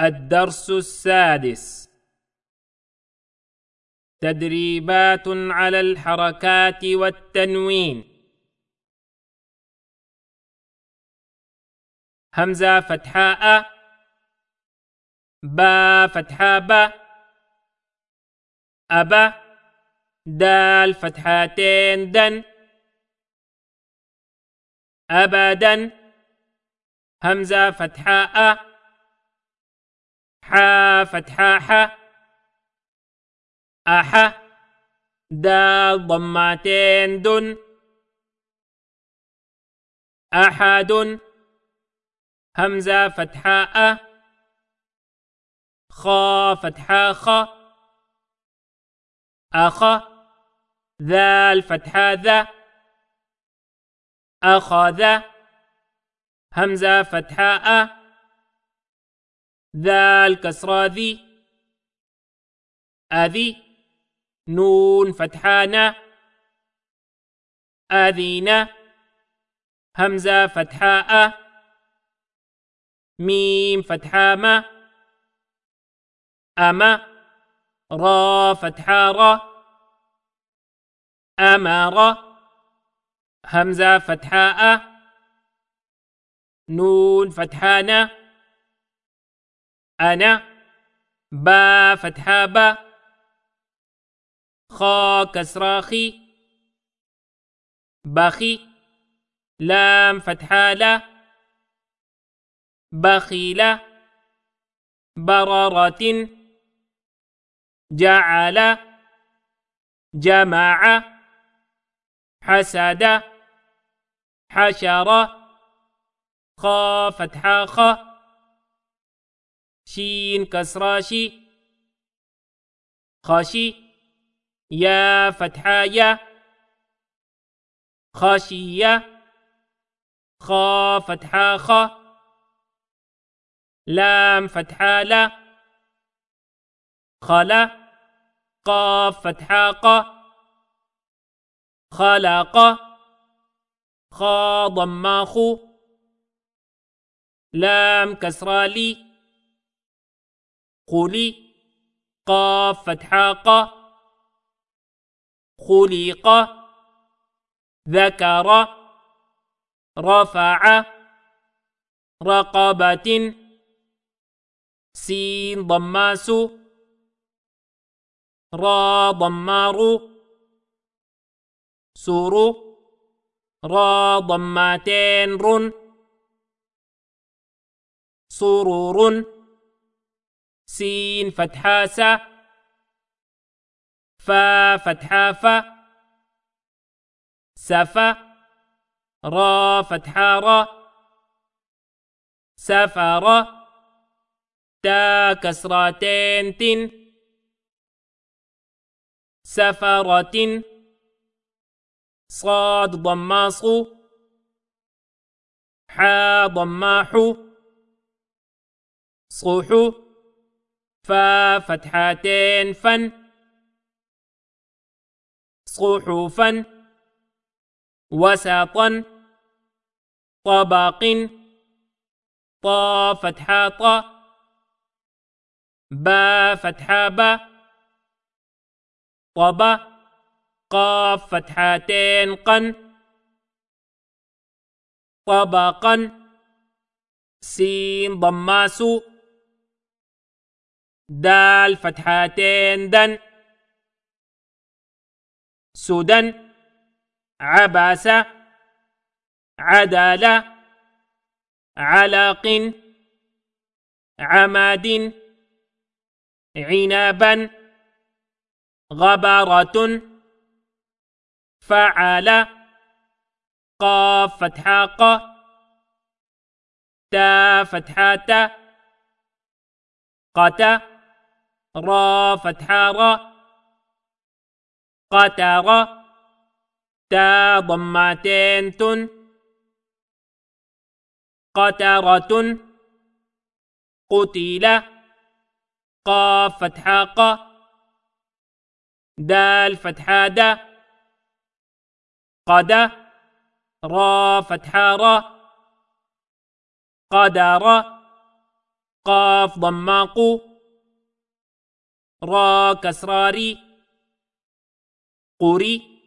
الدرس السادس. تدريبات على الحركات والتنوين. همزة فتحاء با فتحاء با أبا دال فتحتين دن أبدا. همزة فتحاء حا فتحة ح. أح. دال ضمتين دن. أحد همزة فتحة خا فتحة خ. أخ. ذال فتحة ذا أخذ همزة فتحة ذا الكسرة ذي أذي نون فتحانا أذينا همزة فتحاء ميم فتحاما أما را فتحارا أمر همزة فتحاء نون فتحانا. أنا با فتحة با. خا كسراخي بخي لام فتحة لا. بخيلة بررة جعل جمع حسد حشر. خا فتحة خا. شين كسراشي خاشي يا فتحة يا خاشية خا فتحة خا لام فتحة لا خلا قاف فتحة قا خلق خا ضماخو لام كسرالي. قولي قاف فتحة ق خلق ذكر رفع رقبة سين ضماس را ضمار سور را ضماتين رن سرور سين فتحة سا فا فتحة فا سفا را فتحة را سفر تا كسرتين تن سفرة صاد ضماص حا ضماح صوح فا فتحتين فن صحفا وسطا طبق طا فتحة طا با فتحة با طبا قاف فتحتين قن طبقا سين ضماسو دال فتحتين دن. سدن عبس عدل علق عماد عنبا غبرة فعل قاف فتحة ق تا فتحة قتا را فتحة را. قتر تا ضمتين تن. قترة قتل قاف فتحة ق. دال فتحة د. قد را فتحة را. قدر قاف ضماق را كسراري قري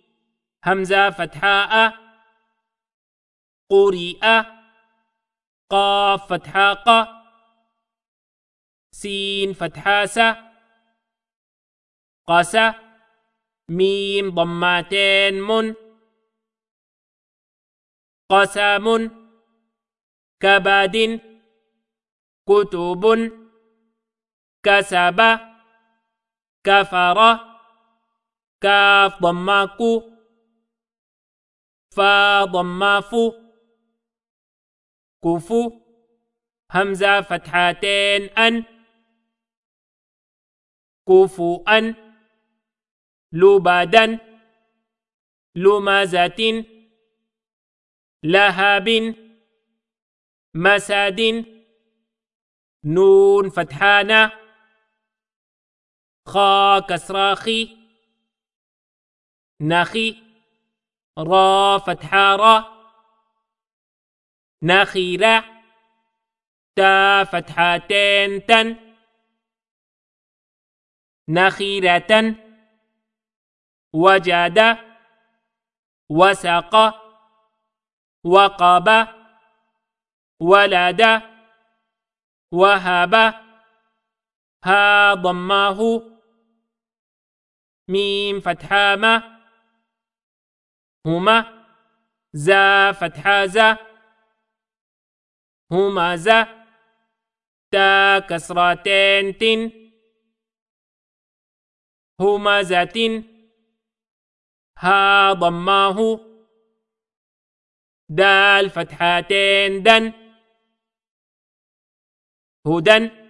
همزة فتحاء قرئ قاف فتحاق سين فتحاسة قسى ميم ضماتين من قسم كبد كتب كسب كفر كاف ضماك فا ضماف كفو همزة فتحتين أن كفؤا لبدا لمزة لهب مسد نون فتحانا خا كسراخي نخي را فتحارا نخيلة تا فتحتين تن نخيلة وجد وسق وقب ولد وهب ها ضماه ميم فتحامة هما زا فتحازة هما زا تا كسرتين تن همزة ها ضماه دال فتحتين دن هدى